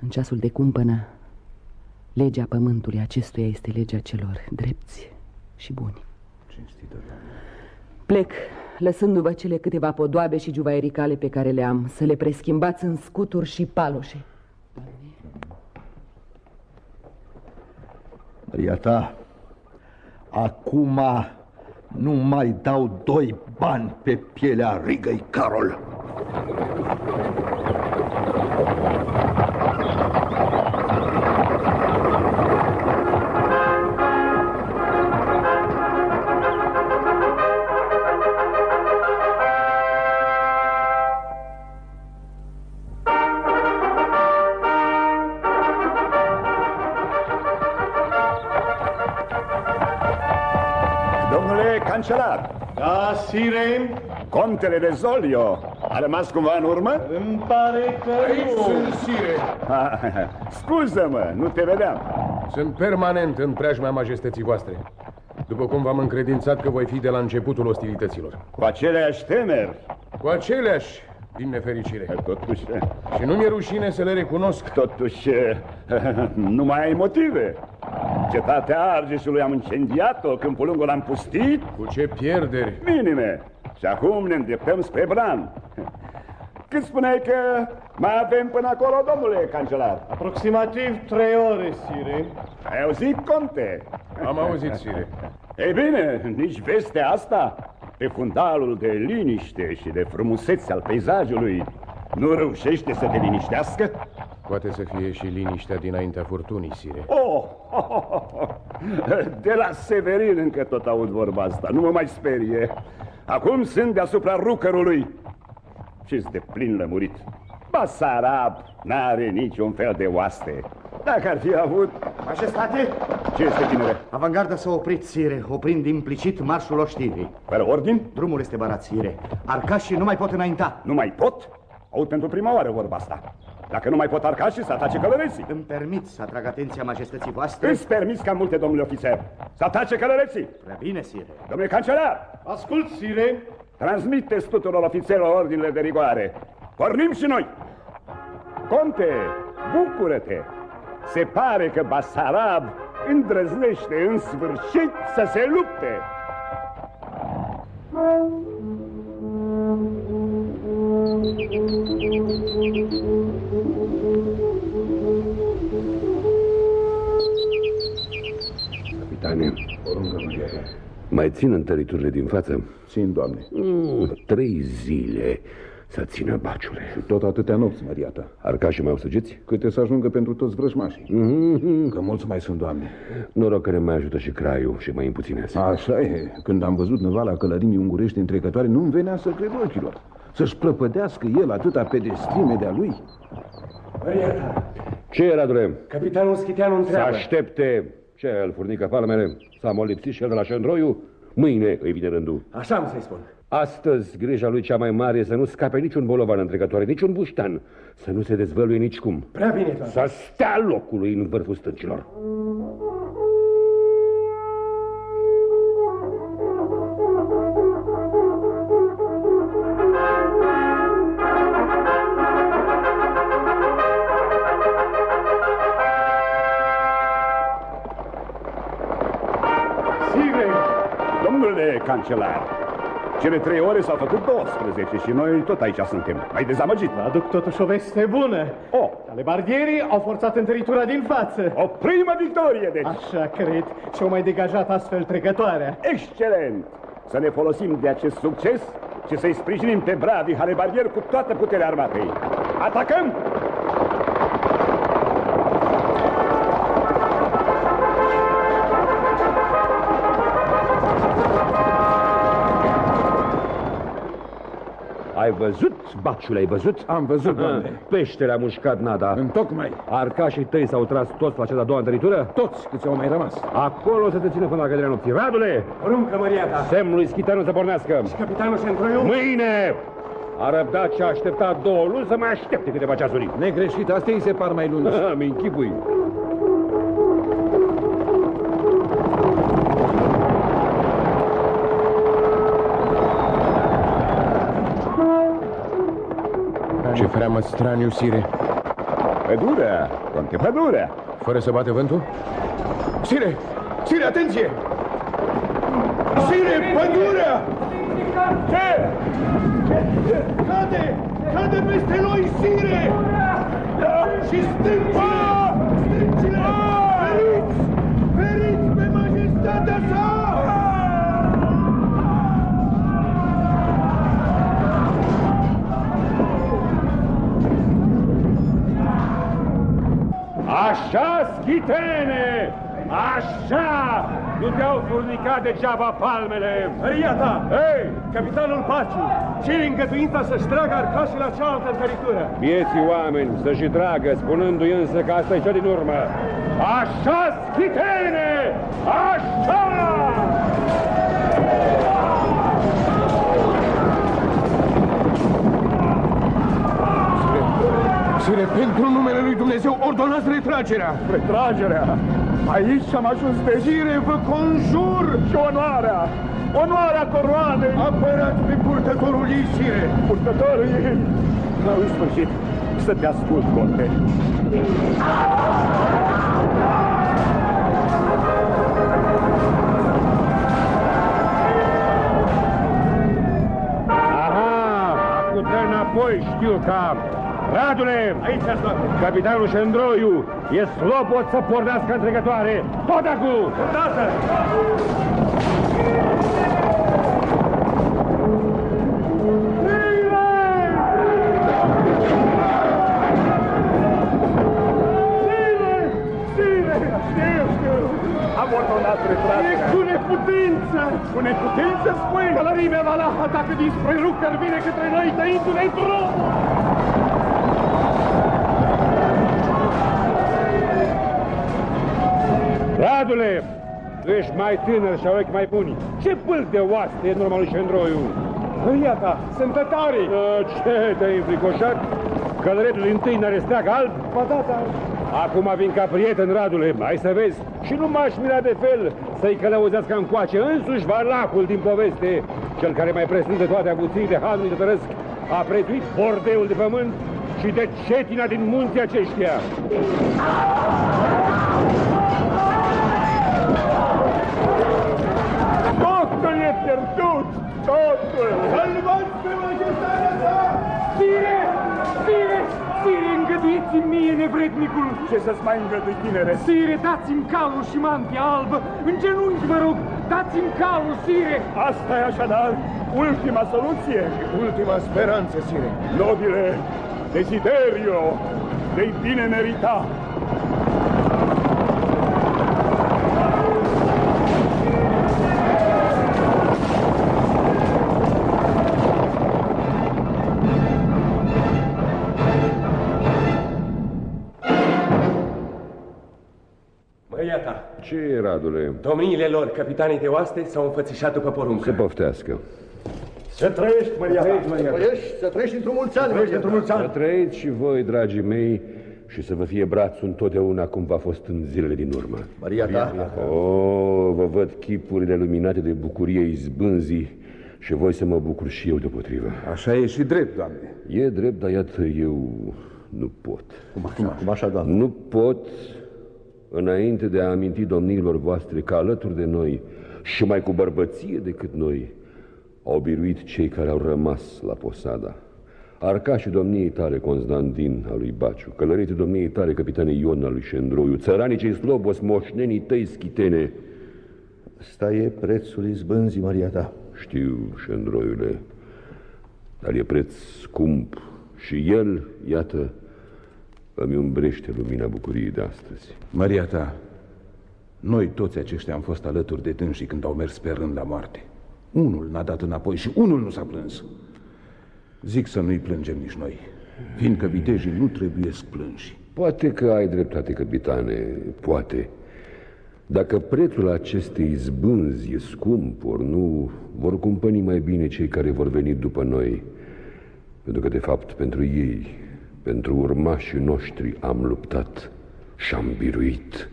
în ceasul de cumpănă legea pământului acestuia este legea celor drepți și buni. Cinstită, Plec, lăsându-vă cele câteva podoabe și juvaiericale pe care le am, să le preschimbați în scuturi și paloșe. Maria ta, acum nu mai dau doi bani pe pielea rigăi Carol. Domnule cancelar! Da, sire? Contele de Zolio a rămas cumva în urmă? Îmi pare că Aici nu. sunt, sire. Scuză-mă, nu te vedeam. Sunt permanent în preajma majestății voastre. După cum v-am încredințat că voi fi de la începutul ostilităților. Cu aceleași temeri. Cu aceleași, din nefericire. Totuși... Și nu mi-e rușine să le recunosc. Totuși, *laughs* nu mai ai motive. Cetatea Argeșului am incendiat-o, câmpul lung l-am pustit. Cu ce pierderi? Minime. Și acum ne îndreptăm spre Bran. Cât spuneai că mai avem până acolo, domnule cancelar? Aproximativ trei ore, sire. Ai auzit, conte? Am auzit, sire. Ei bine, nici vestea asta, pe fundalul de liniște și de frumusețe al peisajului, nu reușește să te liniștească? Poate să fie și liniștea dinaintea furtunii, sire. Oh, de la Severin încă tot aud vorba asta, nu mă mai sperie. Acum sunt deasupra rucărului. ce de plin lămurit. Basarab n-are niciun fel de oaste. Dacă ar fi avut... Majestate? Ce este, tinere? Avangarda s-a oprit, sire, oprind implicit marșul oștirii. Fără ordin? Drumul este barat, sire. Arcașii nu mai pot înainta. Nu mai pot? Aud pentru prima oară vorba asta. Dacă nu mai pot arcașii, să atace călăreții. Îmi permit să atrag atenția majestății voastre? Îți permis ca multe, domnule ofițer, să atace călăreții. Prea bine, sire. Domnule cancelar! Ascult, sire. Transmiteți tuturor ofițerilor ordinele de rigoare. Pornim și noi! Conte, bucură-te! Se pare că Basarab îndrăznește în sfârșit să se lupte! Mai țin întăriturile din față? Țin, doamne. Mm, trei zile să țină baciule. Și tot atâtea nopți, măriata. Arcașii mai au săgeți? Câte să ajungă pentru toți vrăjmașii. Mm-hmm. Că mulți mai sunt, doamne. Noroc că ne mai ajută și craiul și mai împuținează. Așa e. Când am văzut năvala călărimii ungurești întrecătoare, nu-mi venea să cred ochilor. Să-și prăpădească el atâta pedestrime de-a lui. Măriata, Ce era, Radule? capitanul Schiteanu Să întreabă. aștepte. Ce, îl furnică palmele? S-a molipsit și el de la Șendroiu? Mâine îi vine rândul. Așa am să-i spun. Astăzi, grija lui cea mai mare e să nu scape niciun bolovan întrecătoare, niciun buștan, să nu se dezvăluie nicicum. Prea bine, doamne. Să stea locului în vârful stâncilor. Cancelar, cele trei ore s-au făcut 12 și noi tot aici suntem. Mai dezamăgit. Aduc totuși o veste bună. Oh. Alebardierii au forțat întăritura din față. O primă victorie, deci. Așa cred. Și au mai degajat astfel trecătoarea. Excelent! Să ne folosim de acest succes și să-i sprijinim pe bravii halebardieri cu toată puterea armatei. Atacăm! Ai văzut, baciule, ai văzut? Am văzut, doamne. Peștele a mușcat nada. Întocmai. Arcașii tăi s-au tras toți la cea de-a doua întăritură? Toți câți au mai rămas. Acolo să te țină până la căderea nopții. Radule! Poruncă, Măriata. Semnul lui Schitanu să pornească. Și capitanul Șendroiu? Mâine! A răbdat și a așteptat două luni să mai aștepte câteva ceasuri. Negreșit, astea îi se par mai lungi. *laughs* Mi închipui. Ce freamă straniu, Sire. Pădurea, conte, pădurea. Fără să bate vântul? Sire! Sire, atenție! Sire, pădurea! Ce? Cade! Cade peste noi, Sire! Și stâncile! Așa, schitene! Așa! Nu te-au furnicat degeaba palmele! Măriata! Hei! Capitanul Paciu, cere îngăduința să-și tragă arcașii la cealaltă întăritură. Vieții oameni să-și tragă, spunându-i însă că asta e cea din urmă. Așa, schitene! Așa! Sire, pentru numele lui Dumnezeu, ordonați retragerea! Retragerea! Aici am ajuns de Sire, vă conjur! și onoarea! Onoarea coroanei! Apărați pe purtătorul ei, Sire! Purtătorul ei! Dar în sfârșit, să te ascult, conte. Aha, acum dă înapoi, știu că... Radule! Aici, doamne. Capitanul Șendroiu e slobot să pornească întregătoare. Tot acum! Dată! Sire! Știu, știu! Am ordonat retragerea. Cu neputință! Cu neputință spui? Călărimea Valah atacă dinspre Rucăr, vine către noi, tăindu-ne în drum! Radule! Tu ești mai tânăr și au ochi mai buni. Ce pâlc de oaste e în urma lui Șendroiu? Măriata, sunt tătarii! Ce te-ai înfricoșat? Călăretul din tâi n-are steag alb? Ba da, da. Acum vin ca prieten, Radule, hai să vezi. Și nu m-aș mira de fel să-i călăuzească încoace însuși valacul din poveste, cel care mai presus de toate avuții de hanului de tărăsc, a prețuit bordeul de pământ și de cetina din munții aceștia. Pierdut! Totul! Salvați pe majestatea sa! Sire! Sire! Sire, îngăduiți-mi mie, nevrednicul! Ce să-ți mai îngădui, tinere? Sire, dați-mi calul și mantia albă! În genunchi, vă rog! Dați-mi calul, sire! Asta e așadar ultima soluție. Ultima speranță, sire. Nobile, desiderio, de bine merita. Măriata, Ce, Radule? domniile lor, capitanii de oaste, s-au înfățișat după poruncă. Să poftească. Să trăiești, Măriata! Să trăiești, să trăiești într-un mulți ani, trăiești într-un mulți Să ani! trăiți și voi, dragii mei, și să vă fie brațul întotdeauna cum v-a fost în zilele din urmă. Maria ta, O, vă văd chipurile luminate de bucurie izbânzii și voi să mă bucur și eu deopotrivă. Așa e și drept, doamne. E drept, dar iată, eu nu pot. cum așa, cum așa, doamne? Nu pot, înainte de a aminti domniilor voastre că alături de noi și mai cu bărbăție decât noi au biruit cei care au rămas la Posada. Arcașii domniei tale, Constantin, al lui Baciu, călăreții domniei tale, capitane Ion, al lui Șendroiu, țăranii cei slobos, moșnenii tăi schitene. Sta e prețul izbânzii, Maria ta. Știu, Șendroiule, dar e preț scump și el, iată, îmi umbrește lumina bucuriei de astăzi. Maria ta, noi toți aceștia am fost alături de dânsii când au mers pe rând la moarte. Unul n-a dat înapoi și unul nu s-a plâns. Zic să nu-i plângem nici noi, fiindcă vitejii nu trebuie plânși. Poate că ai dreptate, capitane, poate. Dacă prețul acestei zbânzi e scump, ori nu, vor cumpăni mai bine cei care vor veni după noi. Pentru că, de fapt, pentru ei, pentru urmașii noștri am luptat și am biruit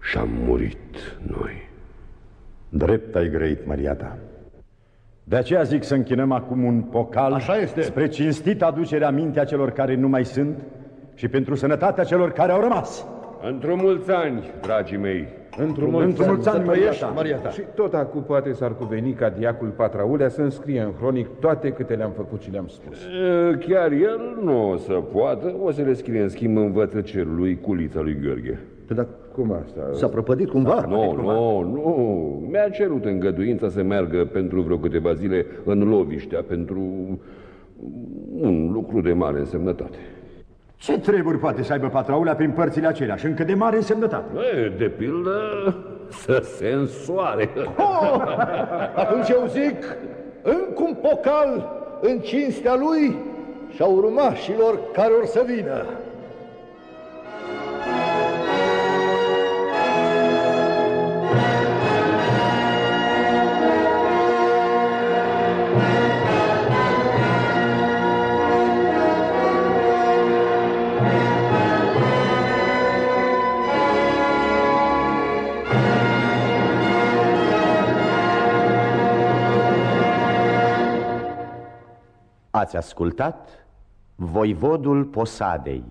și am murit noi. Drept ai grăit, Mariata. De aceea zic să închinăm acum un pocal Așa este. spre cinstit aducerea mintea celor care nu mai sunt și pentru sănătatea celor care au rămas. Într-o mulți ani, dragii mei. Într-un Într-o mulți ani, Mariata. Maria ta. Și tot acum poate s-ar cuveni ca diacul Patraulea să înscrie în hronic toate câte le-am făcut și le-am spus. E, Chiar el nu o să poată, o să le scrie în schimb învățăcerul lui Culița lui Gheorghe. Păi, dar Cum asta? s-a prăpădit cumva? Nu, nu, nu. Mi-a cerut îngăduința să meargă pentru vreo câteva zile în loviștea pentru un lucru de mare însemnătate. Ce treburi poate să aibă patraulea prin părțile acelea și încă de mare însemnătate? E, de pildă, să se însoare. Oh! Atunci eu zic, încă un pocal în cinstea lui și a urmașilor care or să vină. Ați ascultat Voivodul Posadei,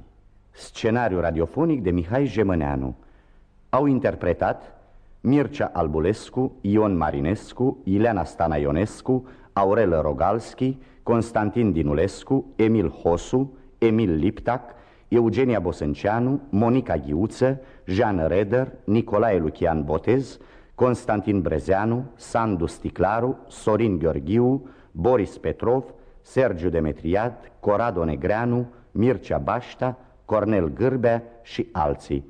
scenariu radiofonic de Mihai Jemăneanu. Au interpretat Mircea Albulescu, Ion Marinescu, Ileana Stana Ionescu, Aurel Rogalski, Constantin Dinulescu, Emil Hosu, Emil Liptac, Eugenia Bosânceanu, Monica Ghiuță, Jean Reder, Nicolae Lucian Botez, Constantin Brezeanu, Sandu Sticlaru, Sorin Gheorghiu, Boris Petrov, Sergiu Demetriad, Corado Negreanu, Mircea Bașta, Cornel Gârbea și alții.